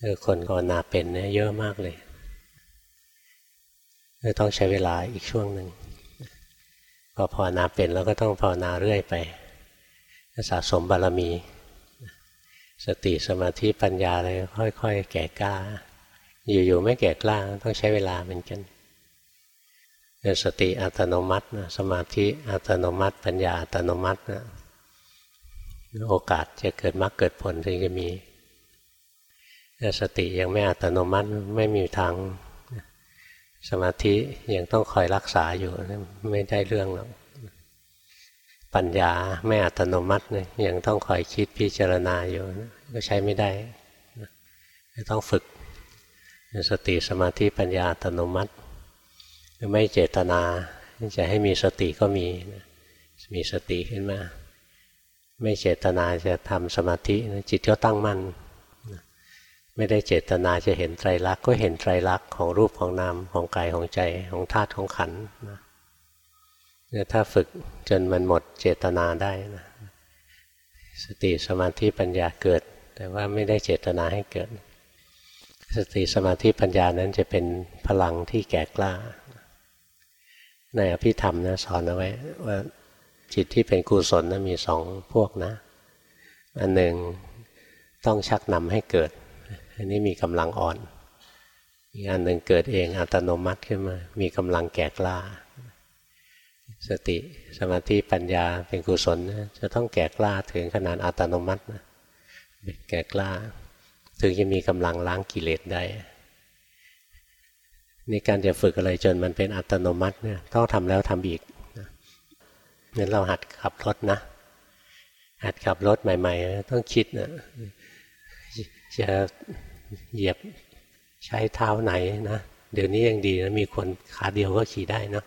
เออคนภาวนาเป็นเนี่ยเยอะมากเลยก็ต้องใช้เวลาอีกช่วงหนึ่งพอภาวนาเป็นแล้วก็ต้องภาวนาเรื่อยไปสะสมบารมี สติสมาธิปัญญาอะไรค่อย ๆ แก่กล้า อยู่ๆไม่แก่กล้าต้องใช้เวลาเหมือนกันสติอัตโนมัติสมาธิอัตโนมัติ ปัญญาอัตโนมัตินะโอกาสจะเกิดมรรคเกิดผลถึงจะมี สติยังไม่อัตโนมัติไม่มีทางสมาธิยังต้องคอยรักษาอยู่ไม่ได้เรื่องหรอกปัญญาไม่อัตโนมัติเลยยังต้องคอยคิดพิจารณาอยู่ก็ใช้ไม่ได้ต้องฝึกสติสมาธิปัญญาอัตโนมัติไม่เจตนาจะให้มีสติก็มีมีสติขึ้นมา ไม่เจตนาจะทำสมาธิจิตก็ตั้งมั่น ไม่ได้เจตนาจะเห็นไตรลักษณ์ก็เห็นไตรลักษณ์ของรูปของนามของกายของใจของธาตุของขันธ์เนี่ถ้าฝึกจนมันหมดเจตนาได้นะสติสมาธิปัญญาเกิด แต่ว่าไม่ได้เจตนาให้เกิด สติสมาธิปัญญานั้นจะเป็นพลังที่แก่กล้า ในอภิธรรมนะสอนเอาไว้ว่าจิตที่เป็นกุศลนะมีสองพวกนะ อันหนึ่งต้องชักนำให้เกิด อันนี้มีกำลังอ่อน อีกอันหนึ่งเกิดเองอัตโนมัติขึ้นมา มีกำลังแก่กล้า สติสมาธิปัญญาเป็นกุศลจะต้องแก่กล้าถึงขนาดอัตโนมัตินะแก่กล้า ถึงจะมีกำลังล้างกิเลสได้นี่การจะฝึกอะไรจนมันเป็นอัตโนมัติเนี่ยต้องทำแล้วทำอีกเนี่ยเราหัดขับรถนะ หัดขับรถใหม่ ๆ ต้องคิดนะจะ เหยียบใช้เท้าไหนนะเดี๋ยวนี้ยังดีนะมีคนขาเดียวก็ขี่ได้นะ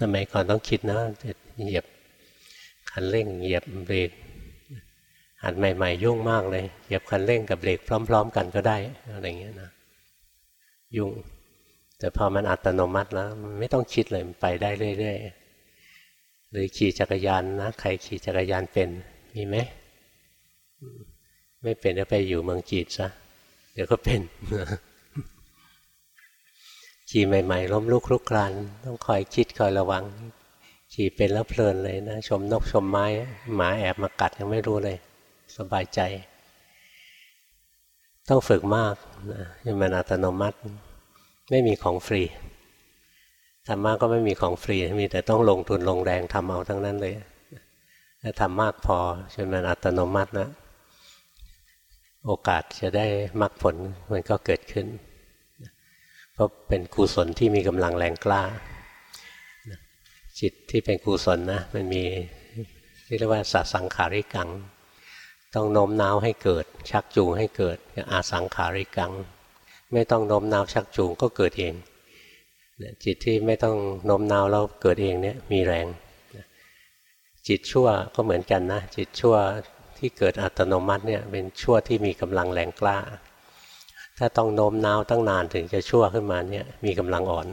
สมัยก่อนต้องคิดนะจะเหยียบคันเร่ง เหยียบเบรกหัดใหม่ ๆ ยุ่งมากเลย เหยียบคันเร่งกับเบรกพร้อม ๆ กันก็ได้อะไรเงี้ยนะยุ่ง แต่พอมันอัตโนมัติแล้วไม่ต้องคิดเลยมันไปได้เรื่อยๆหรือขี่จักรยานนะใครขี่จักรยานเป็นมีไหมไม่เป็นก็ไปอยู่เมืองจีนซะ เดี๋ยวก็เป็นขี่ใหม่ๆล้มลุกคลุกคลานต้องคอยคิดคอยระวังขี่เป็นแล้วเพลินเลยนะ ชมนกชมไม้หมาแอบมากัดยังไม่รู้เลย สบายใจ ต้องฝึกมากนะมันอัตโนมัติ ไม่มีของฟรีธรรมะก็ไม่มีของฟรี มีแต่ต้องลงทุนลงแรงทำเอาทั้งนั้นเลยถ้าทำมากพอจนมันอัตโนมัตินะ โอกาสจะได้มรรคผลมันก็เกิดขึ้น เพราะเป็นกุศลที่มีกำลังแรงกล้า จิตที่เป็นกุศลนะมันมีที่เรียกว่าสัสังขาริกัง ต้องโน้มน้าวให้เกิด ชักจูงให้เกิดอาสังขาริกัง ไม่ต้องโน้มน้าวชักจูงก็เกิดเองจิตที่ไม่ต้องโน้มน้าวแล้วเกิดเองเนี่ยมีแรงจิตชั่วก็เหมือนกันนะ จิตชั่ว ที่เกิดอัตโนมัติเนี่ยเป็นชั่วที่มีกำลังแรงกล้า ถ้าต้องโน้มน้าวตั้งนานถึงจะชั่วขึ้นมาเนี่ยมีกำลังอ่อน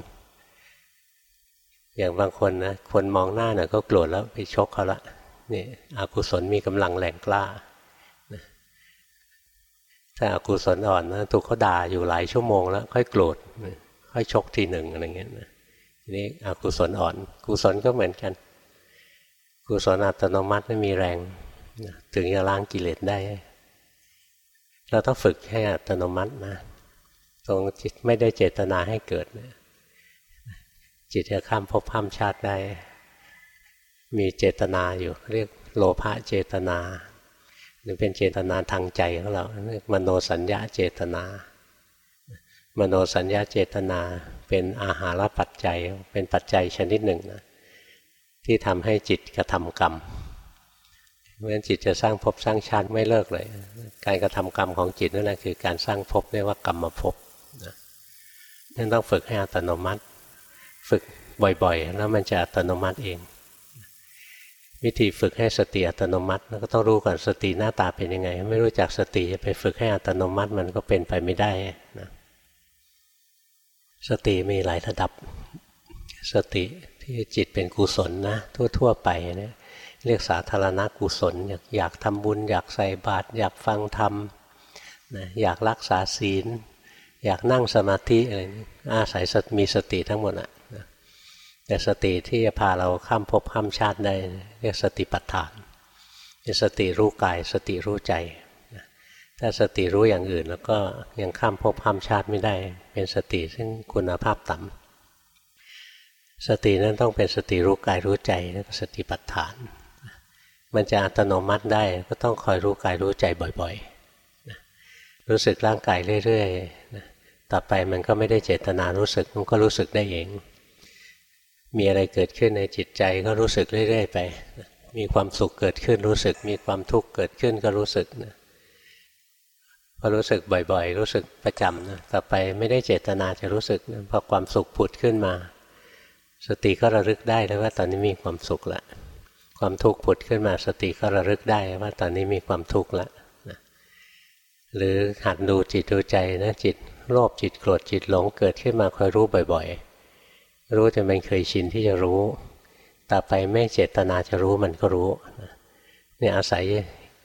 อย่างบางคนนะคนมองหน้าน่ยก็โกรธแล้วไปชกเขาละนี่อกุศลมีกำลังแรงกล้าถ้าอากุศลอ่อนนะถูกเขาด่าอยู่หลายชั่วโมงแล้ว ค่อยโกรธค่อยชกทีหนึ่งอะไรเงี้ยนะทีนี้อกุศลอ่อน กุศลก็เหมือนกัน กุศลอัตโนมัติไม่มีแรง ถึงจะล้างกิเลสได้ เราต้องฝึกให้อัตโนมัตินะ ตรงจิตไม่ได้เจตนาให้เกิดจิตจะข้ามภพข้ามชาติได้ มีเจตนาอยู่ เรียกโลภะเจตนา หรือเป็นเจตนาทางใจของเราเรียกมโนสัญญาเจตนา มโนสัญญาเจตนาเป็นอาหารปัจจัย เป็นปัจจัยชนิดหนึ่งนะที่ทำให้จิตกระทำกรรม เพราะฉะนั้นจิตจะสร้างภพสร้างชาติไม่เลิกเลย การกระทำกรรมของจิตนั่นแหละคือการสร้างภพเรียกว่ากรรมภพนั่นต้องฝึกให้อัตโนมัติ ฝึกบ่อยๆ แล้วมันจะอัตโนมัติเอง วิธีฝึกให้สติอัตโนมัติก็ต้องรู้ก่อนสติหน้าตาเป็นยังไง ไม่รู้จักสติจะไปฝึกให้อัตโนมัติมันก็เป็นไปไม่ได้นะสติมีหลายระดับ สติที่จิตเป็นกุศลนะทั่ว ๆ ไปเนี่ย เรียกสาธารณกุศลอยากอยากทำบุญ อยากใส่บาตรอยากฟังธรรมนะอยากรักษาศีล อยากนั่งสมาธิอะไรนี้อาศัยมีสติทั้งหมดอะนะแต่สติที่จะพาเราข้ามภพข้ามชาติได้เรียกสติปัฏฐานเป็นสติรู้กายสติรู้ใจถ้าสติรู้อย่างอื่นแล้วก็ยังข้ามภพข้ามชาติไม่ได้ เป็นสติซึ่งคุณภาพต่ำสตินั้นต้องเป็นสติรู้กายรู้ใจแล้วก็สติปัฏฐาน มันจะอัตโนมัติได้ก็ต้องคอยรู้กายรู้ใจบ่อยๆรู้สึกร่างกายเรื่อยๆต่อไปมันก็ไม่ได้เจตนารู้สึกมันก็รู้สึกได้เอง มีอะไรเกิดขึ้นในจิตใจก็รู้สึกเรื่อย ๆ ไปมีความสุขเกิดขึ้นรู้สึก มีความทุกข์เกิดขึ้นก็รู้สึกนะพอรู้สึกบ่อยๆ รู้สึกประจำนะต่อไปไม่ได้เจตนาจะรู้สึกนะพอความสุขผุดขึ้นมา สติก็ระลึกได้แล้วว่าตอนนี้มีความสุขละ ความทุกข์ผุดขึ้นมาสติก็ระลึกได้ว่าตอนนี้มีความทุกข์ละนะหรือหัดดูจิตดูใจนะจิตโลภจิตโกรธจิตหลงเกิดขึ้นมาคอยรู้บ่อยๆ รู้จนมันเคยชินที่จะรู้ ต่อไปไม่เจตนาจะรู้มันก็รู้เนี่ยอาศัย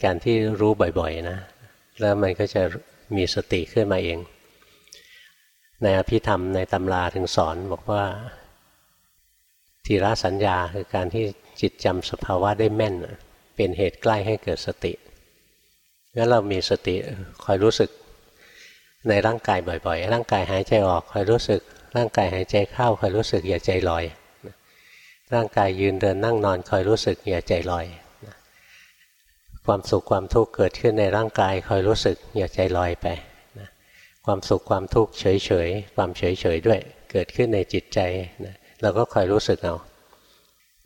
การที่รู้บ่อยๆนะ แล้วมันก็จะมีสติขึ้นมาเอง ในอภิธรรมในตำราถึงสอนบอกว่าทีละสัญญาคือการที่ จิตจำสภาวะได้แม่น เป็นเหตุใกล้ให้เกิดสติงั้นเรามีสติคอยรู้สึกในร่างกายบ่อยๆ ร่างกายหายใจออกคอยรู้สึก ร่างกายหายใจเข้าคอยรู้สึกอย่าใจลอย ร่างกายยืนเดินนั่งนอนคอยรู้สึกอย่าใจลอย ความสุขความทุกข์เกิดขึ้นในร่างกายคอยรู้สึกอย่าใจลอยไป ความสุขความทุกข์เฉยเฉยความเฉยเฉยด้วย เกิดขึ้นในจิตใจเราก็คอยรู้สึกเอา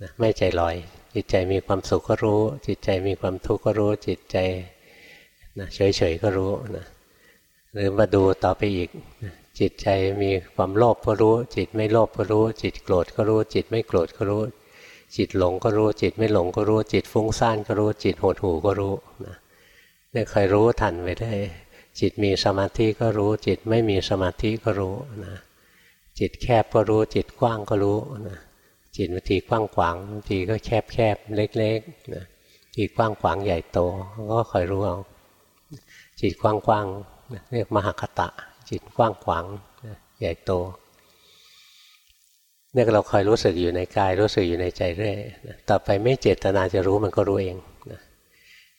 นะไม่ใจลอย จิตใจมีความสุขก็รู้ จิตใจมีความทุกข์ก็รู้ จิตใจนะเฉยเฉยก็รู้นะหรือมาดูต่อไปอีกจิตใจมีความโลภก็รู้ จิตไม่โลภก็รู้ จิตโกรธก็รู้ จิตไม่โกรธก็รู้ จิตหลงก็รู้ จิตไม่หลงก็รู้ จิตฟุ้งซ่านก็รู้ จิตหดหู่ก็รู้นะเนี่ยคอยรู้ทันไปได้ จิตมีสมาธิก็รู้ จิตไม่มีสมาธิก็รู้นะจิตแคบก็รู้ จิตกว้างก็รู้นะ จิตบางทีกว้างขวางบางทีก็แคบแคบเล็กๆนะจิตกว้างขวางใหญ่โตก็คอยรู้เอาจิตกว้างกว้างเรียกมหคตะ จิตกว้างขวางใหญ่โตเนี่ยเราคอยรู้สึกอยู่ในกาย รู้สึกอยู่ในใจเรื่อยต่อไปไม่เจตนาจะรู้มันก็รู้เองนะ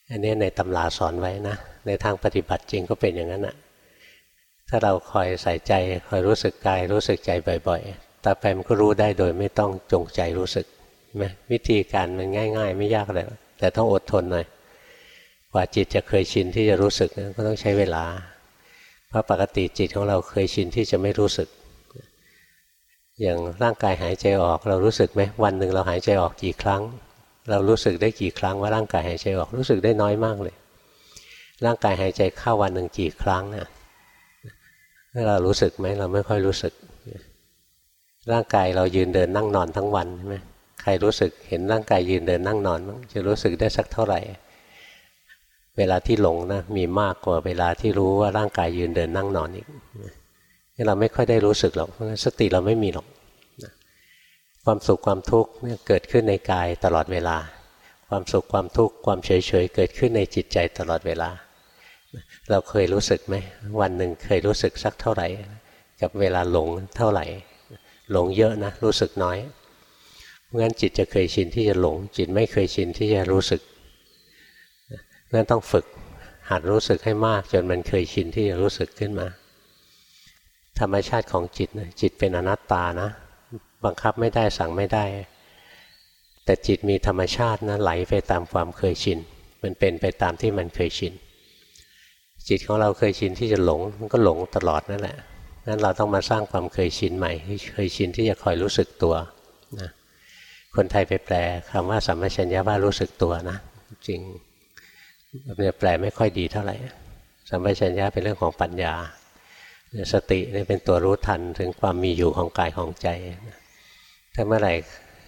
อันนี้ในตำราสอนไว้นะ ในทางปฏิบัติจริงก็เป็นอย่างนั้นนะถ้าเราคอยใส่ใจคอยรู้สึกกาย รู้สึกใจบ่อย ๆ ต่อไปมันก็รู้ได้โดยไม่ต้องจงใจรู้สึกไหมวิธีการมันง่าย ๆ ไม่ยากเลยแต่ต้องอดทนหน่อยกว่าจิตจะเคยชินที่จะรู้สึกก็ต้องใช้เวลา เพราะปกติจิตของเราเคยชินที่จะไม่รู้สึก อย่างร่างกายหายใจออกเรารู้สึกไหมวันหนึ่งเราหายใจออกกี่ครั้ง เรารู้สึกได้กี่ครั้งว่าร่างกายหายใจออกรู้สึกได้น้อยมากเลย ร่างกายหายใจเข้าวันหนึ่งกี่ครั้งนะเรารู้สึกไหมเราไม่ค่อยรู้สึก ร่างกายเรายืนเดินนั่งนอนทั้งวันใช่ไหมใครรู้สึกเห็นร่างกายยืนเดินนั่งนอนมั้งจะรู้สึกได้สักเท่าไหร่ เวลาที่หลงนะมีมากกว่าเวลาที่รู้ว่าร่างกายยืนเดินนั่งนอนอีกเราไม่ค่อยได้รู้สึกหรอกเพราะสติเราไม่มีหรอกความสุขความทุกข์เนี่ยเกิดขึ้นในกายตลอดเวลา ความสุขความทุกข์ความเฉยเฉยเกิดขึ้นในจิตใจตลอดเวลา เราเคยรู้สึกไหมวันหนึ่งเคยรู้สึกสักเท่าไหร่ กับเวลาหลงเท่าไหร่ หลงเยอะนะรู้สึกน้อยเพราะงั้นจิตจะเคยชินที่จะหลง จิตไม่เคยชินที่จะรู้สึกงั้นต้องฝึกหัดรู้สึกให้มาก จนมันเคยชินที่จะรู้สึกขึ้นมา ธรรมชาติของจิตจิตเป็นอนัตตานะบังคับไม่ได้สั่งไม่ได้ แต่จิตมีธรรมชาตินะไหลไปตามความเคยชิน มันเป็นไปตามที่มันเคยชิน จิตของเราเคยชินที่จะหลงมันก็หลงตลอดนั่นแหละ นั้นเราต้องมาสร้างความเคยชินใหม่เคยชินที่จะคอยรู้สึกตัวนะคนไทยไปแปลคำว่าสัมมาชัญญะว่ารู้สึกตัวนะ จริงเนี่ยแปลไม่ค่อยดีเท่าไหร่สัมมาชัญญะเป็นเรื่องของปัญญา สตินี่เป็นตัวรู้ทันถึงความมีอยู่ของกายของใจ ถ้าเมื่อไหร่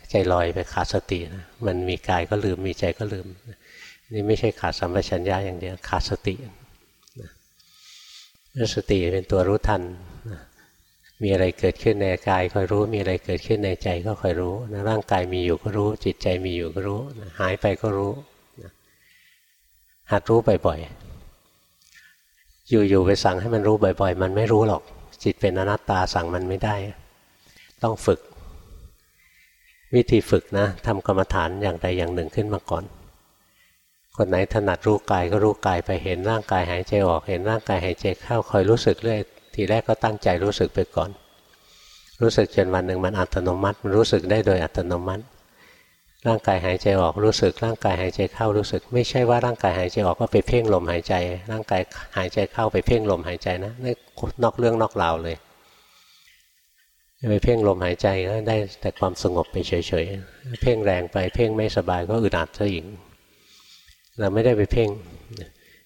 ใจลอยไปขาดสตินะมันมีกายก็ลืมมีใจก็ลืม นี่ไม่ใช่ขาดสัมปชัญญะอย่างเดียวขาดสติสติเป็นตัวรู้ทัน มีอะไรเกิดขึ้นในกายคอยรู้ มีอะไรเกิดขึ้นในใจก็คอยรู้นะร่างกายมีอยู่ก็รู้ จิตใจมีอยู่ก็รู้หายไปก็รู้หัดรู้บ่อยๆอยู่ๆไปสั่งให้มันรู้บ่อย ๆ มันไม่รู้หรอก จิตเป็นอนัตตาสั่งมันไม่ได้ ต้องฝึก วิธีฝึกนะทำกรรมฐานอย่างใดอย่างหนึ่งขึ้นมาก่อน คนไหนถนัดรู้กายก็รู้กายไปเห็นร่างกายหายใจออก เห็นร่างกายหายใจเข้าคอยรู้สึกเรื่อย ทีแรกก็ตั้งใจรู้สึกไปก่อน รู้สึกจนวันหนึ่งมันอัตโนมัติมันรู้สึกได้โดยอัตโนมัติ ร่างกายหายใจออกรู้สึก ร่างกายหายใจเข้ารู้สึก ไม่ใช่ว่าร่างกายหายใจออกก็ไปเพ่งลมหายใจ ร่างกายหายใจเข้าไปเพ่งลมหายใจนะนี่นอกเรื่องนอกราวเลยไปเพ่งลมหายใจก็ได้แต่ความสงบไปเฉยๆ เพ่งแรงไปเพ่งไม่สบายก็อึดอัดซะอีก เราไม่ได้ไปเพ่ง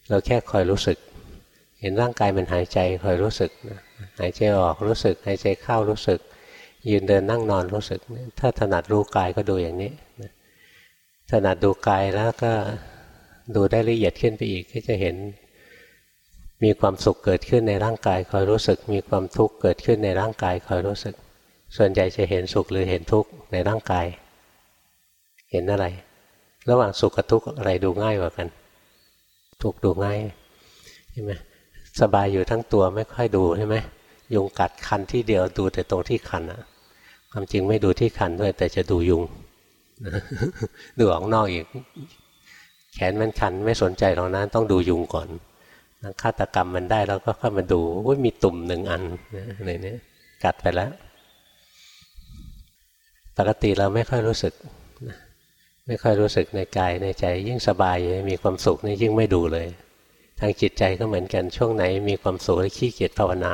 เราแค่คอยรู้สึก เห็นร่างกายมันหายใจคอยรู้สึกหายใจออกรู้สึก หายใจเข้ารู้สึก ยืนเดินนั่งนอนรู้สึก ถ้าถนัดรู้กายก็ดูอย่างนี้ถนัดดูกายแล้วก็ดูได้ละเอียดขึ้นไปอีกก็จะเห็นมีความสุขเกิดขึ้นในร่างกายคอยรู้สึก มีความทุกข์เกิดขึ้นในร่างกายคอยรู้สึก ส่วนใหญ่จะเห็นสุขหรือเห็นทุกข์ในร่างกาย เห็นอะไร ระหว่างสุขกับทุกข์อะไรดูง่ายกว่ากัน ทุกข์ดูง่ายใช่ไหม สบายอยู่ทั้งตัวไม่ค่อยดูใช่ไหมยุงกัดคันที่เดียวดูแต่ตรงที่คันอะความจริงไม่ดูที่คันด้วย แต่จะดูยุงดูออกนอกอีก แขนมันคันไม่สนใจหรอกนะต้องดูยุงก่อนฆาตกรรมมันได้แล้วก็เข้ามาดูว่ามีตุ่มหนึ่งอันอะไรเนี้ยกัดไปแล้ว ปกติเราไม่ค่อยรู้สึก ไม่ค่อยรู้สึกในกายในใจ ยิ่งสบายมีความสุขนี่ยิ่งไม่ดูเลย ทางจิตใจก็เหมือนกันช่วงไหนมีความสุขขี้เกียจภาวนา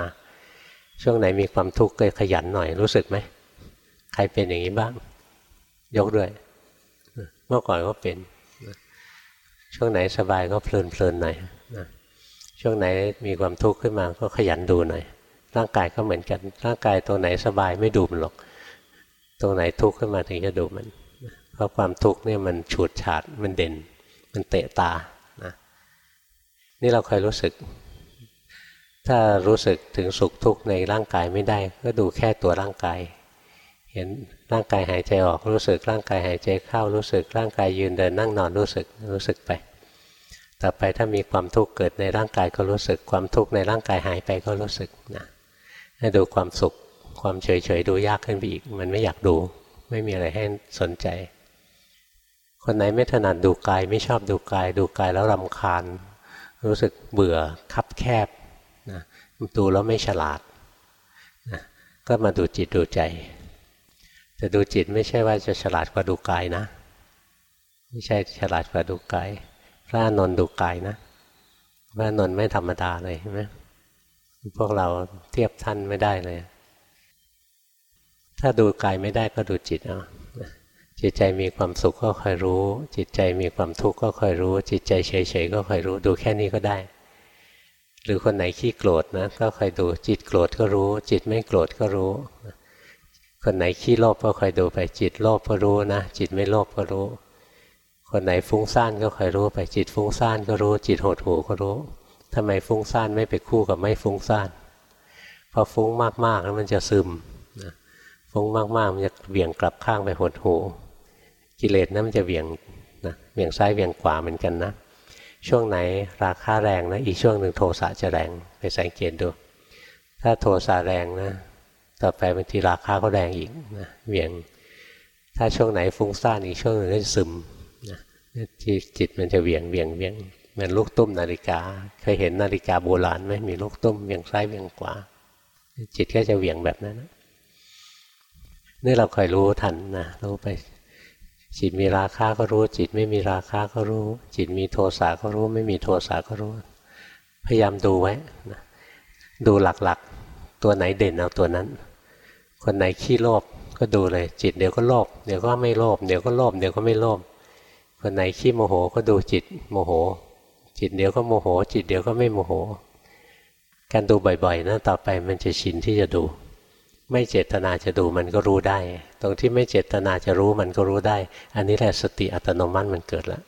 ช่วงไหนมีความทุกข์ก็ขยันหน่อยรู้สึกไหมใครเป็นอย่างนี้บ้าง ยกด้วยเมื่อก่อนก็เป็นช่วงไหนสบายก็เพลินเพลินหน่อยช่วงไหนมีความทุกข์ขึ้นมาก็ขยันดูหน่อย ร่างกายก็เหมือนกัน ร่างกายตรงไหนสบายไม่ดูมันหรอก ตรงไหนทุกข์ขึ้นมาถึงจะดูมัน เพราะความทุกข์เนี่ยมันฉูดฉาดมันเด่น มันเตะตา นี่เราเคยรู้สึก ถ้ารู้สึกถึงสุขทุกข์ในร่างกายไม่ได้ ก็ดูแค่ตัวร่างกาย เห็นร่างกายหายใจออกรู้สึกร่างกายหายใจเข้ารู้สึกร่างกายยืนเดินนั่งนอนรู้สึกรู้สึกไป ต่อไปถ้ามีความทุกข์เกิดในร่างกายก็รู้สึก ความทุกข์ในร่างกายหายไปก็รู้สึกนะให้ดูความสุขความเฉยเฉยดูยากขึ้นไปอีก มันไม่อยากดู ไม่มีอะไรให้สนใจ คนไหนไม่ถนัดดูกายไม่ชอบดูกาย ดูกายแล้วรำคาญ รู้สึกเบื่อคับแคบนะดูแล้วไม่ฉลาดนะก็มาดูจิตดูใจแต่ดูจิตไม่ใช่ว่าจะฉลาดกว่าดูกายนะ ไม่ใช่ฉลาดกว่าดูกายพระนนท์ดูกายนะพระนนท์ไม่ธรรมดาเลยใช่ไหมพวกเราเทียบท่านไม่ได้เลย ถ้าดูกายไม่ได้ก็ดูจิตเอา จิตใจมีความสุขก็คอยรู้ จิตใจมีความทุกข์ก็คอยรู้ จิตใจเฉยๆก็คอยรู้ดูแค่นี้ก็ได้ หรือคนไหนขี้โกรธนะก็คอยดูจิตโกรธก็รู้ จิตไม่โกรธก็รู้ คนไหนขี้โลภก็คอยดูไปจิตโลภก็รู้นะ จิตไม่โลภก็รู้ คนไหนฟุ้งซ่านก็คอยรู้ไปจิตฟุ้งซ่านก็รู้ จิตหดหูก็รู้ทำไมฟุ้งซ่านไม่ไปคู่กับไม่ฟุ้งซ่านพอฟุ้งมากๆแล้วมันจะซึมฟุ้งมากๆมันจะเบี่ยงกลับข้างไปหดหู กิเลสนะั้นมันจะเบี่ยงนะเบี่ยงซ้ายเบี่ยงขวาเหมือนกันนะ ช่วงไหนราคาแรงนะอีกช่วงหนึ่งโทสะจะแรงไปสังเกตดู ถ้าโทสะแรงนะ ต่อไปบางทีราคาก็แรงอีกนะเวียงถ้าช่วงไหนฟุ้งซ่านอีกช่วงหนึ่งก็จะซึมนะที่จิตมันจะเวียงเวียงเวียงเหมือนลูกตุ้มนาฬิกา เคยเห็นนาฬิกาโบราณไหมมีลูกตุ้มเวียงซ้ายเวียงขวาจิตก็จะเวียงแบบนั้นนะนี่เราคอยรู้ทันนะรู้ไป จิตมีราคาก็รู้ จิตไม่มีราคาก็รู้ จิตมีโทสะก็รู้ ไม่มีโทสะก็รู้ พยายามดูไว้นะดูหลักๆ ตัวไหนเด่นเอาตัวนั้น คนไหนขี้โลภก็ดูเลย จิตเดี๋ยวก็โลภเดี๋ยวก็ไม่โลภเดี๋ยวก็โลภเดี๋ยวก็ไม่โลภคนไหนขี้โมโหก็ดูจิตโมโห จิตเดี๋ยวก็โมโห จิตเดี๋ยวก็ไม่โมโห การดูบ่อยๆนะต่อไปมันจะชินที่จะดู ไม่เจตนาจะดูมันก็รู้ได้ ตรงที่ไม่เจตนาจะรู้มันก็รู้ได้ อันนี้แหละสติอัตโนมัติมันเกิดแล้ว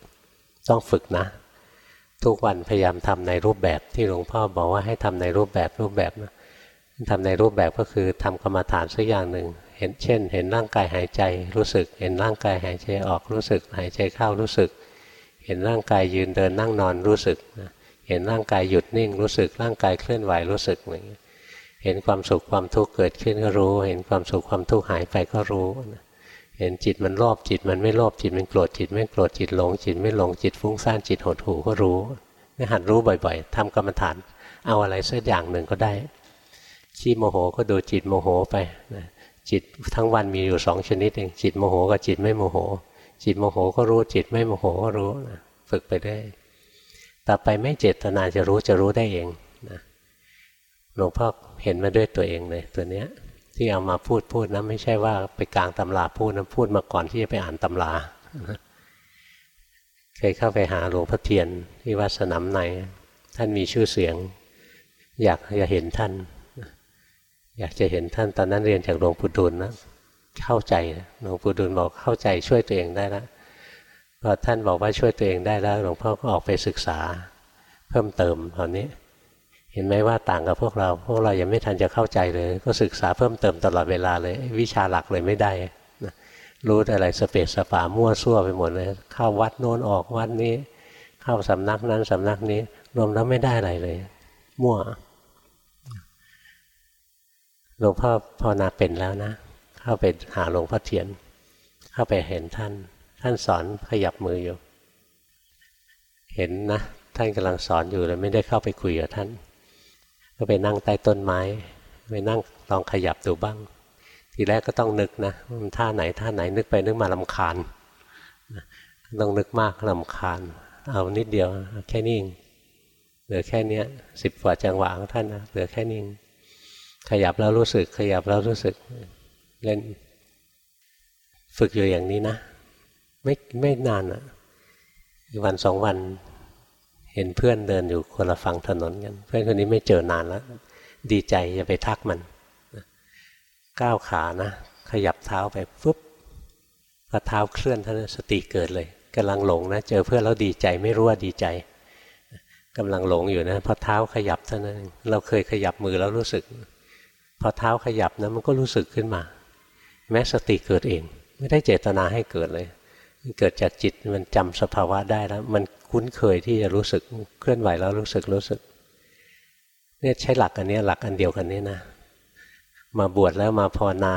ต้องฝึกนะ ทุกวันพยายามทำในรูปแบบที่หลวงพ่อบอกว่าให้ทำในรูปแบบรูปแบบนะทำในรูปแบบก็คือทำกรรมฐานสักอย่างหนึ่งเห็นเช่น เห็นร่างกายหายใจรู้สึก เห็นร่างกายหายใจออกรู้สึก หายใจเข้ารู้สึก เห็นร่างกายยืนเดินนั่งนอนรู้สึกเห็ห็นร่างกายหยุดนิ่งรู้สึกร่างกายเคลื่อนไหวรู้สึกอย่างนี้ เห็นความสุขความทุกข์เกิดขึ้นก็รู้ เห็นความสุขความทุกข์หายไปก็รู้ เห็นจิตมันรอบจิตมันไม่รอบจิตมันโกรธจิตไม่โกรธจิตหลงจิตไม่หลงจิตฟุ้งซ่านจิตหดหู่ก็รู้นี่หัดรู้บ่อยๆทำกรรมฐาน เอาอะไรสักอย่างหนึ่งก็ได้ขี้โมโหก็ดูจิตโมโหไปจิตทั้งวันมีอยู่สองชนิดเองจิตโมโหกับจิตไม่โมโห จิตโมโหก็รู้จิตไม่โมโหก็รู้ฝึกไปได้ ต่อไปไม่เจตนาจะรู้จะรู้ได้เองนะ หลวงพ่อเห็นมาด้วยตัวเองเลยตัวเนี้ยที่เอามาพูดพูดนะไม่ใช่ว่าไปกางตำราพูดนะพูดมาก่อนที่จะไปอ่านตำราเคยเข้าไปหาหลวงพ่อเทียนที่วัดสนามในท่านมีชื่อเสียง อยากจะเห็นท่าน อยากจะเห็นท่านตอนนั้นเรียนจากหลวงปู่ดุลนะเข้าใจหลวงปู่ดุลบอกเข้าใจช่วยตัวเองได้แล้วพอท่านบอกว่าช่วยตัวเองได้แล้วหลวงพ่อก็ออกไปศึกษา เพิ่มเติมตอนนี้ เห็นไหมว่าต่างกับพวกเรา พวกเรายังไม่ทันจะเข้าใจเลย ก็ศึกษาเพิ่มเติมตลอดเวลาเลย วิชาหลักเลยไม่ได้นะรู้อะไรสเปสสปามั่วซั่วไปหมดเลยเข้าวัดโน้นออกวัดนี้ เข้าสำนักนั้นสำนักนี้ รวมแล้วไม่ได้อะไรเลย มั่วหลวงพ่อพอนาเป็นแล้วนะ เข้าไปหาหลวงพ่อเทียน เข้าไปเห็นท่าน ท่านสอนขยับมืออยู่ เห็นนะ ท่านกำลังสอนอยู่เลยไม่ได้เข้าไปคุยกับท่าน ก็ไปนั่งใต้ต้นไม้ไปนั่งลองขยับดูบ้าง ทีแรกก็ต้องนึกนะมันท่าไหนท่าไหนนึกไปนึกมาลำคาญต้องนึกมากลำคาญ เอานิดเดียวแค่นี้เหลือแค่นี้สิบกว่าจังหวะของท่านนะเหลือแค่นี้ขยับแล้วรู้สึก ขยับแล้วรู้สึกเล่นฝึกอยู่อย่างนี้นะ ไม่ไม่นานอะวันสองวัน เห็นเพื่อนเดินอยู่คนละฝั่งถนนกันเพื่อนคนนี้ไม่เจอนานแล้ว ดีใจจะไปทักมันก้าวขานะ ขยับเท้าไปปุ๊บพอเท้าเคลื่อนท่านสติเกิดเลยกำลังหลงนะเจอเพื่อนแล้วดีใจไม่รู้ว่าดีใจกำลังหลงอยู่นะพอเท้าขยับเท่านั้นเราเคยขยับมือแล้วรู้สึก พอเท้าขยับนะมันก็รู้สึกขึ้นมา แม้สติเกิดเอง ไม่ได้เจตนาให้เกิดเลย เกิดจากจิตมันจำสภาวะได้แล้ว มันคุ้นเคยที่จะรู้สึกเคลื่อนไหวแล้วรู้สึกรู้สึก เนี่ยใช้หลักอันนี้หลักอันเดียวกันนี้นะ มาบวชแล้วมาภาวนา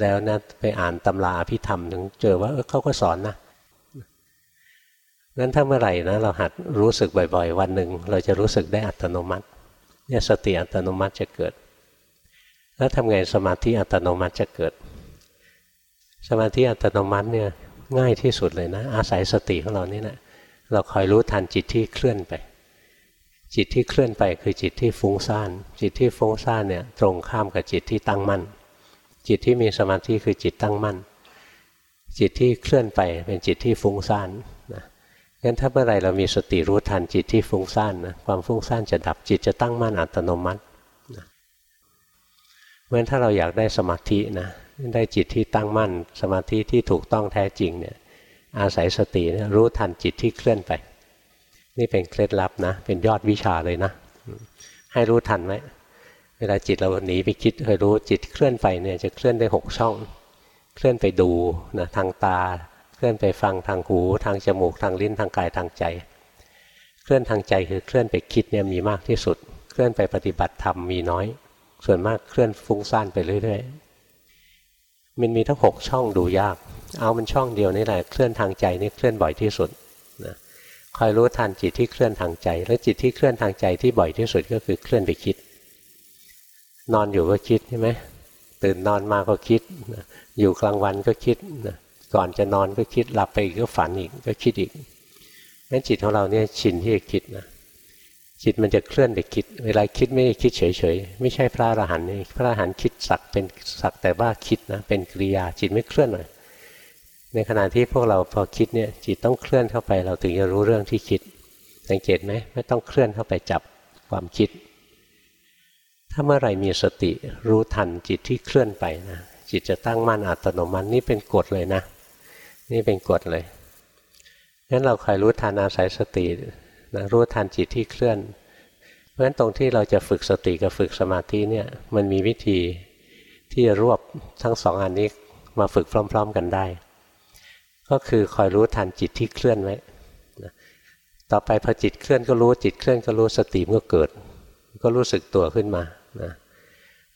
แล้วนะไปอ่านตำราอภิธรรมถึงเจอว่าเออเขาก็สอนนะงั้นถ้าเมื่อไหร่นะเราหัดรู้สึกบ่อย ๆ วันหนึ่งเราจะรู้สึกได้อัตโนมัติเนี่ยสติอัตโนมัติจะเกิด แล้วทำไงสมาธิอัตโนมัติจะเกิด สมาธิอัตโนมัติเนี่ย ง่ายที่สุดเลยนะ อาศัยสติของเรานี่แหละเราคอยรู้ทันจิตที่เคลื่อนไป จิตที่เคลื่อนไปคือจิตที่ฟุ้งซ่าน จิตที่ฟุ้งซ่านเนี่ยตรงข้ามกับจิตที่ตั้งมั่น จิตที่มีสมาธิคือจิตตั้งมั่น จิตที่เคลื่อนไปเป็นจิตที่ฟุ้งซ่านนะงั้นถ้าเมื่อไรเรามีสติรู้ทันจิตที่ฟุ้งซ่านนะความฟุ้งซ่านจะดับจิตจะตั้งมั่นอัตโนมัตินะเพราะฉะนั้นถ้าเราอยากได้สมาธินะ ได้จิตที่ตั้งมั่น สมาธิที่ถูกต้องแท้จริงเนี่ยอาศัยสติรู้ทันจิตที่เคลื่อนไป นี่เป็นเคล็ดลับนะ เป็นยอดวิชาเลยนะ ให้รู้ทันไหมเวลาจิตเราหนีไปคิดเคยรู้จิตเคลื่อนไปเนี่ยจะเคลื่อนได้หกช่อง เคลื่อนไปดูนะทางตา เคลื่อนไปฟังทางหู ทางจมูกทางลิ้นทางกายทางใจ เคลื่อนทางใจคือเคลื่อนไปคิดเนี่ยมีมากที่สุด เคลื่อนไปปฏิบัติธรรมมีน้อย ส่วนมากเคลื่อนฟุ้งซ่านไปเรื่อยๆ มันมีทั้งหกช่องดูยาก เอามันช่องเดียวนี่แหละเคลื่อนทางใจนี่เคลื่อนบ่อยที่สุดนะคอยรู้ทันจิตที่เคลื่อนทางใจ และจิตที่เคลื่อนทางใจที่บ่อยที่สุดก็คือเคลื่อนไปคิด นอนอยู่ก็คิดใช่ไหมตื่นนอนมาก็คิดอยู่กลางวันก็คิดก่อนจะนอนก็คิดหลับไปอีกก็ฝันอีกก็คิดอีกนั้นจิตของเราเนี่ยชินที่จะคิดนะ จิตมันจะเคลื่อนไปคิด เวลาคิดไม่คิดเฉยๆ ไม่ใช่พระอรหันต์นี่พระอรหันต์คิดสักเป็นสักแต่ว่าคิดนะ เป็นกิริยาจิตไม่เคลื่อนเลยในขณะที่พวกเราพอคิดเนี่ยจิตต้องเคลื่อนเข้าไป เราถึงจะรู้เรื่องที่คิด สังเกตไหมไม่ต้องเคลื่อนเข้าไปจับความคิด ถ้าเมื่อไหร่มีสติรู้ทันจิตที่เคลื่อนไปนะจิตจะตั้งมั่นอัตโนมัตินี่เป็นกฎเลยนะ นี่เป็นกฎเลยงั้นเราคอยรู้ทันอาศัยสติ นะรู้ทันจิตที่เคลื่อน เพราะฉะนั้นตรงที่เราจะฝึกสติกับฝึกสมาธิเนี่ยมันมีวิธีที่จะรวบทั้งสองอันนี้มาฝึกพร้อม ๆ กันได้ ก็คือคอยรู้ทันจิตที่เคลื่อนไว้ตต่อไปพอจิตเคลื่อนก็รู้จิตเคลื่อนก็รู้สติมันก็เกิด ก็รู้สึกตัวขึ้นมานะ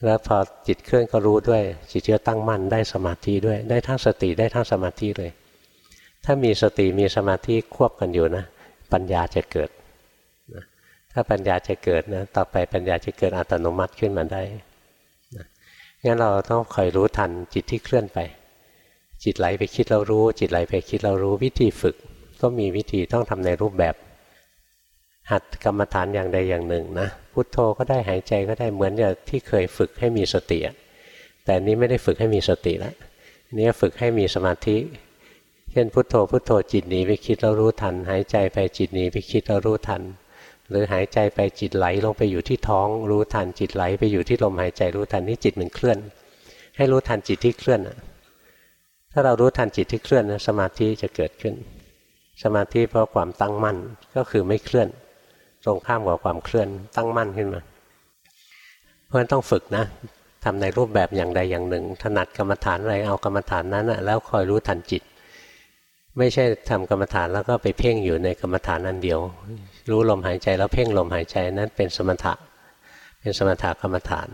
แล้วพอจิตเคลื่อนก็รู้ด้วย จิตก็ตั้งมั่นได้สมาธิด้วย ได้ทั้งสติได้ทั้งสมาธิเลย ถ้ามีสติมีสมาธิควบกันอยู่นะ ปัญญาจะเกิดนะถ้าปัญญาจะเกิดนะต่อไปปัญญาจะเกิดอัตโนมัติขึ้นมาได้นะงั้นเราต้องคอยรู้ทันจิตที่เคลื่อนไป จิตไหลไปคิดเรารู้ จิตไหลไปคิดเรารู้วิธีฝึก ก็มีวิธีต้องทำในรูปแบบ หัดกรรมฐานอย่างใดอย่างหนึ่งนะพุทโธก็ได้หายใจก็ได้เหมือนอย่างที่เคยฝึกให้มีสติแต่นี้ไม่ได้ฝึกให้มีสติแล้วนี่ฝึกให้มีสมาธิ ช่นพุทโธพุทโธจิตหนีไปคิดเรารู้ทัน หายใจไปจิตหนีไปคิดเรารู้ทัน หรือหายใจไปจิตไหลลงไปอยู่ที่ท้อง รู้ทันจิตไหลไปอยู่ที่ลมหายใจรู้ทันนี่จิตมันเคลื่อน ให้รู้ทันจิตที่เคลื่อนถ้าเรารู้ทันจิตที่เคลื่อนนะสมาธิจะเกิดขึ้น สมาธิเพราะความตั้งมั่นก็คือไม่เคลื่อน ตรงข้ามกับความเคลื่อนตั้งมั่นขึ้นมา เพราะฉะนั้นต้องฝึกนะทำในรูปแบบอย่างใดอย่างหนึ่ง ถนัดกรรมฐานอะไรเอากรรมฐานนั้นนะแล้วคอยรู้ทันจิต ไม่ใช่ทำกรรมฐานแล้วก็ไปเพ่งอยู่ในกรรมฐานนันเดียว รู้ลมหายใจแล้วเพ่งลมหายใจนั้นเป็นสมถะ เป็นสมถะกรรมฐาน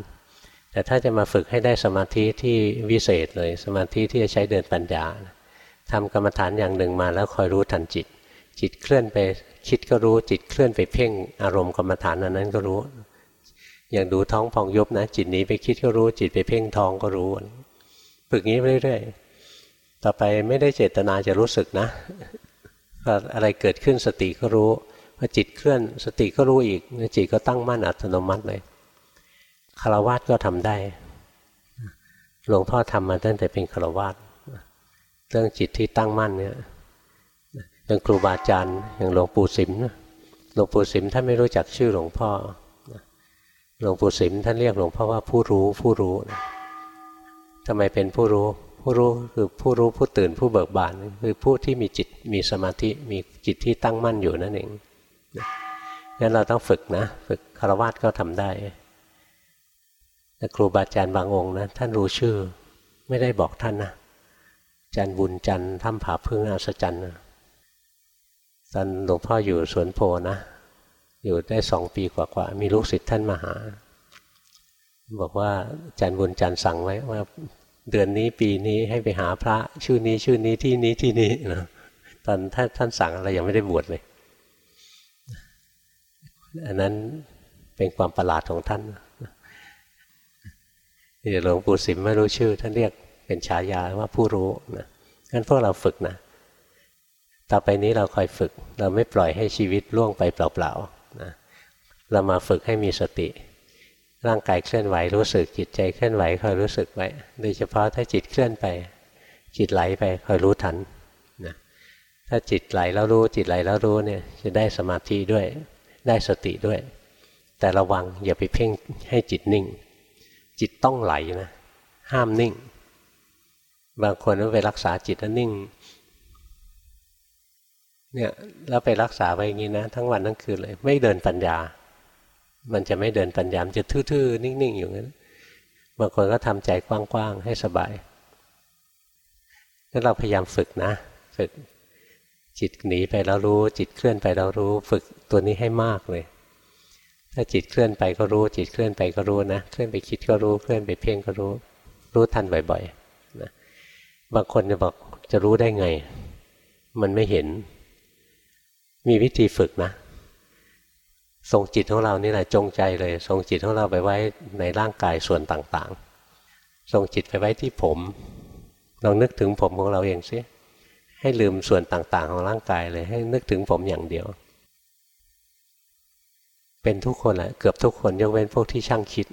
แต่ถ้าจะมาฝึกให้ได้สมาธิที่วิเศษเลย สมาธิที่จะใช้เดินปัญญาทำกรรมฐานอย่างหนึ่งมาแล้วคอยรู้ทันจิต จิตเคลื่อนไปคิดก็รู้จิตเคลื่อนไปเพ่งอารมณ์กรรมฐานนั้นก็รู้ อย่างดูท้องพองยุบนะ จิตหนีไปคิดก็รู้จิตไปเพ่งท้องก็รู้ ฝึกงี้เรื่อยๆ ต่อไปไม่ได้เจตนาจะรู้สึกนะพออะไรเกิดขึ้นสติก็รู้พอจิตเคลื่อนสติก็รู้อีกจิตก็ตั้งมั่นอัตโนมัติเลยคารวะก็ทำได้หลวงพ่อทำมาตั้งแต่เป็นคารวะเรื่องจิตที่ตั้งมั่นเนี่ยอย่างครูบาอาจารย์อย่างหลวงปู่สิมหลวงปู่สิมท่านไม่รู้จักชื่อหลวงพ่อหลวงปู่สิมท่านเรียกหลวงพ่อว่าผู้รู้ผู้รู้ทำไมเป็นผู้รู้ ผู้รู้คือผู้รู้ผู้ตื่นผู้เบิกบานคือผู้ที่มีจิตมีสมาธิมีจิตที่ตั้งมั่นอยู่นั่นเองงั้นเราต้องฝึกนะ ฝึกคารวะก็ทำได้แต่ครูบาอาจารย์บางองค์นะท่านรู้ชื่อไม่ได้บอกท่านนะจันบุญจันทร์ถ้ำผาพึ่งอัศจรรย์นตอนหลวงพ่ออยู่สวนโพนะ อยู่ได้สองปีกว่าๆมีลูกศิษย์ท่านมาหา บอกว่าจันบุญจันสั่งไว้ว่า เดือนนี้ปีนี้ให้ไปหาพระชื่อนี้ชื่อนี้ที่นี้ที่นี้นะตอนท่านท่านสั่งอะไรยังไม่ได้บวชเลย อันนั้นเป็นความประหลาดของท่านหลวงปู่สิมไม่รู้ชื่อ ท่านเรียกเป็นฉายาว่าผู้รู้นะงั้นพวกเราฝึกนะ ต่อไปนี้เราคอยฝึก เราไม่ปล่อยให้ชีวิตล่วงไปเปล่าๆนะเรามาฝึกให้มีสติ ร่างกายเคลื่อนไหวรู้สึก จิตใจเคลื่อนไหวคอยรู้สึกไว้ โดยเฉพาะถ้าจิตเคลื่อนไป จิตไหลไปคอยรู้ทันนะถ้าจิตไหลแล้วรู้จิตไหลแล้วรู้เนี่ยจะได้สมาธิด้วยได้สติด้วย แต่ระวังอย่าไปเพ่งให้จิตนิ่ง จิตต้องไหลนะห้ามนิ่ง บางคนไปรักษาจิตแล้วนิ่งเนี่ยเราไปรักษาไปอย่างนี้นะ ทั้งวันทั้งคืนเลย ไม่เดินปัญญา มันจะไม่เดินปัญญามันจะทื่อๆ นิ่งๆ อยู่งั้นบางคนก็ทำใจกว้างๆ ให้สบายงั้นเราพยายามฝึกนะ ฝึกจิตหนีไปแล้วรู้ จิตเคลื่อนไปแล้วรู้ ฝึกตัวนี้ให้มากเลย ถ้าจิตเคลื่อนไปก็รู้ จิตเคลื่อนไปก็รู้นะ เคลื่อนไปคิดก็รู้ เคลื่อนไปเพ่งก็รู้ รู้ทันบ่อยๆนะบางคนจะบอกจะรู้ได้ไง มันไม่เห็น มีวิธีฝึกนะ ส่งจิตของเรานี่แหละจงใจเลยส่งจิตของเราไปไว้ในร่างกายส่วนต่างๆส่งจิตไปไว้ที่ผมลองนึกถึงผมของเราเองสิให้ลืมส่วนต่างๆ ของร่างกายเลยให้นึกถึงผมอย่างเดียว เป็นทุกคนแหละเกือบทุกคนยกเว้นพวกที่ช่างคิด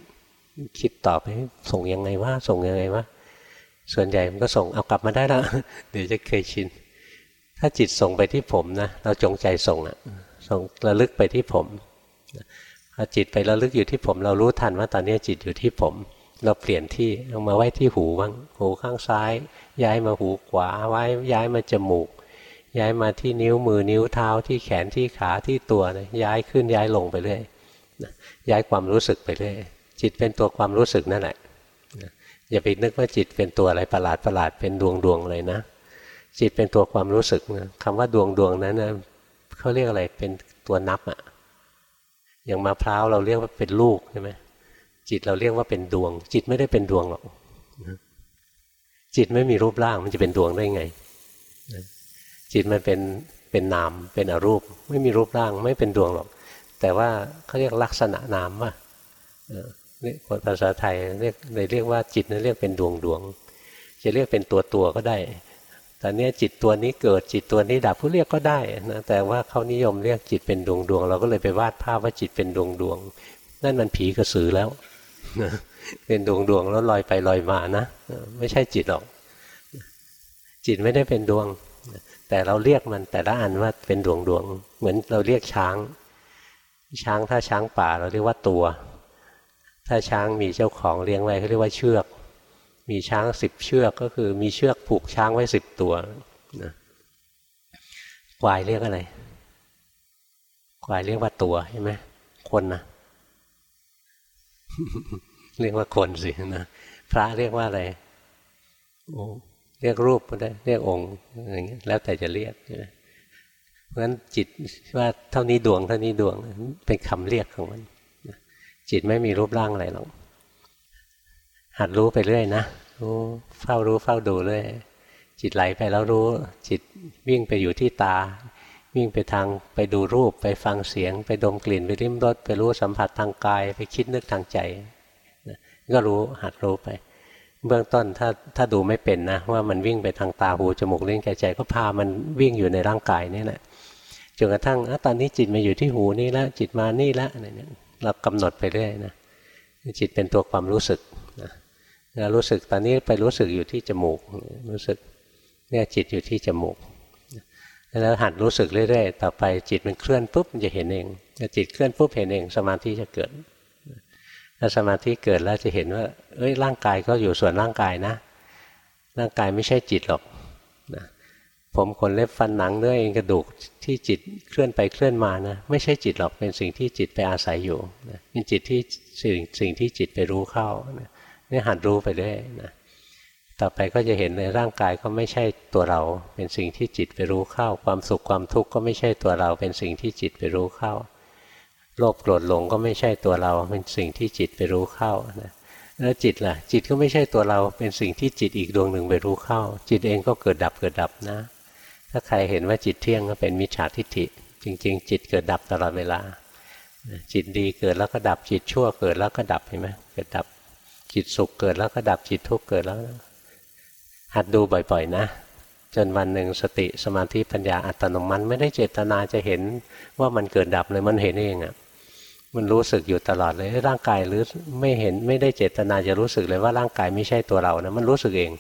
คิดตอบให้ส่งยังไงวะส่งยังไงวะส่วนใหญ่มันก็ส่งเอากลับมาได้แล้วเดี๋ยวจะเคยชิน ถ้าจิตส่งไปที่ผมนะเราจงใจส่งอะส่งระลึกไปที่ผม พอจิตไประลึกอยู่ที่ผม เรารู้ทันว่าตอนนี้จิตอยู่ที่ผม เราเปลี่ยนที่เอามาไว้ที่หูบ้างหูข้างซ้าย ย้ายมาหูขวาไว้ย้ายมาจมูก ย้ายมาที่นิ้วมือนิ้วเท้าที่แขนที่ขาที่ตัวนะย้ายขึ้นย้ายลงไปเรื่อยย้ายความรู้สึกไปเรื่อยจิตเป็นตัวความรู้สึกนั่นแหละอย่าไปนึกว่าจิตเป็นตัวอะไรประหลาดประหลาดเป็นดวงดวงเลยนะ จิตเป็นตัวความรู้สึกนะคำว่าดวงดวงนั้นนะเขาเรียกอะไรเป็นตัวนับอะ อย่างมะพร้าวเราเรียกว่าเป็นลูกใช่ไหมจิตเราเรียกว่าเป็นดวง จิตไม่ได้เป็นดวงหรอกจิตไม่มีรูปร่างมันจะเป็นดวงได้ไง จิตมันเป็นเป็นนามเป็นอรูป ไม่มีรูปร่างไม่เป็นดวงหรอก แต่ว่าเขาเรียกลักษณะนามว่าเนี่ยภาษาไทยเรียกเลยเรียกว่าจิตนั้นเรียกเป็นดวงดวง จะเรียกเป็นตัวตัวก็ได้ ตอนนี้จิตตัวนี้เกิดจิตตัวนี้ดับผู้เรียกก็ได้นะแต่ว่าเขานิยมเรียกจิตเป็นดวงดวงเราก็เลยไปวาดภาพว่าจิตเป็นดวงดวงนั่นมันผีกระสือแล้วเป็นดวงดวงแล้วลอยไปลอยมานะไม่ใช่จิตหรอก จิตไม่ได้เป็นดวง แต่เราเรียกมันแต่ละอันว่าเป็นดวงดวง เหมือนเราเรียกช้าง ช้างถ้าช้างป่าเราเรียกว่าตัว ถ้าช้างมีเจ้าของเลี้ยงไว้เขาเรียกว่าเชือก มีช้างสิบเชือกก็คือมีเชือกผูกช้างไว้สิบตัวนะควายเรียกอะไร ควายเรียกว่าตัวใช่ไหมคนนะเรียกว่าคนสินะพระเรียกว่าอะไรโอ้เรียกรูปก็ได้ เรียกองค์อย่างเงี้ยแล้วแต่จะเรียกเพราะฉะนั้นจิตว่าเท่านี้ดวงเท่านี้ดวงเป็นคำเรียกของมันจิตไม่มีรูปร่างอะไรหรอก หัดรู้ไปเรื่อยนะรู้เฝ้ารู้เฝ้าดูเรื่อยจิตไหลไปแล้วรู้ จิตวิ่งไปอยู่ที่ตา วิ่งไปทางไปดูรูปไปฟังเสียง ไปดมกลิ่นไปริมรสไปรู้สัมผัสทางกาย ไปคิดนึกทางใจก็รู้หัดรู้ไป เบื้องต้นถ้าถ้าดูไม่เป็นนะ ว่ามันวิ่งไปทางตาหูจมูกเล่นแก่ใจ ก็พามันวิ่งอยู่ในร่างกายนี่แหละจนกระทั่งอตอนนี้จิตมาอยู่ที่หูนี่แล้วจิตมานี่แล้วอะไรเนี่ยเรากำหนดไปเรื่อยนะจิตเป็นตัวความรู้สึก นะรู้สึกตอนนี้ไปรู้สึกอยู่ที่จมูก รู้สึกเนี่ยจิตอยู่ที่จมูก แล้วหัดรู้สึกเรื่อยๆ ต่อไปจิตมันเคลื่อนปุ๊บมันจะเห็นเองจิตเคลื่อนปุ๊บเห็นเอง สมาธิจะเกิดถ้าสมาธิเกิดแล้วจะเห็นว่า เอ้ยร่างกายก็อยู่ส่วนร่างกายนะ ร่างกายไม่ใช่จิตหรอกนะผมขนเล็บฟันหนังเนื้อเองกระดูกที่จิตเคลื่อนไปเคลื่อนมานะไม่ใช่จิตหรอกเป็นสิ่งที่จิตไปอาศัยอยู่นะเป็นจิตที่สิ่งสิ่งที่จิตไปรู้เข้านะ นี่หัดรู้ไปเรื่อยนะต่อไปก็จะเห็นในร่างกายก็ไม่ใช่ตัวเรา เป็นสิ่งที่จิตไปรู้เข้า ความสุขความทุกข์ก็ไม่ใช่ตัวเรา เป็นสิ่งที่จิตไปรู้เข้า โลภโกรธหลงก็ไม่ใช่ตัวเรา เป็นสิ่งที่จิตไปรู้เข้านะแล้วจิตล่ะ จิตก็ไม่ใช่ตัวเรา เป็นสิ่งที่จิตอีกดวงหนึ่งไปรู้เข้า จิตเองก็เกิดดับเกิดดับนะ ถ้าใครเห็นว่าจิตเที่ยงก็เป็นมิจฉาทิฏฐิ จริง ๆ จิตเกิดดับตลอดเวลา จิตดีเกิดแล้วก็ดับ จิตชั่วเกิดแล้วก็ดับเห็นไหมเกิดดับ จิตสุขเกิดแล้วก็ดับจิตทุกข์เกิดแล้ว หัดดูบ่อยๆ นะ จนวันหนึ่งสติสมาธิปัญญาอัตโนมัติไม่ได้เจตนาจะเห็นว่ามันเกิดดับเลยมันเห็นเองอะ่ะมันรู้สึกอยู่ตลอดเลยร่างกายหรือไม่เห็นไม่ได้เจตนาจะรู้สึกเลยว่าร่างกายไม่ใช่ตัวเรานะมันรู้สึกเอง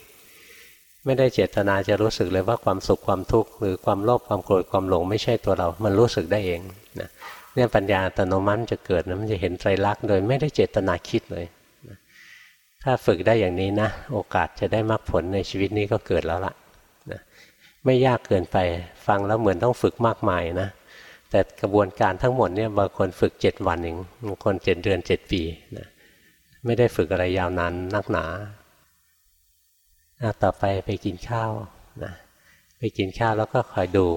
ไม่ได้เจตนาจะรู้สึกเลยว่าความสุขความทุกข์หรือความโลภความโกรธความหลงไม่ใช่ตัวเรา มันรู้สึกได้เองนะเนี่ยปัญญาอัตโนมัติจะเกิดนะมันจะเห็นไตรลักษณ์โดยไม่ได้เจตนาคิดเลย ถ้าฝึกได้อย่างนี้นะ โอกาสจะได้มรรคผลในชีวิตนี้ก็เกิดแล้วล่ะนะไม่ยากเกินไปฟังแล้วเหมือนต้องฝึกมากมายนะ แต่กระบวนการทั้งหมดเนี่ยบางคนฝึกเจ็ดวันเองบางคนเจ็ดเดือนเจ็ดปีนะไม่ได้ฝึกอะไรยาวนานนักหนาต่อไปไปกินข้าวนะไปกินข้าวแล้วก็คอยดู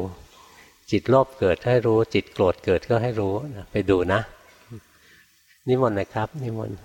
จิตโลภเกิดให้รู้จิตโกรธเกิดก็ให้รู้นะไปดูนะ นิมนต์นะครับ นิมนต์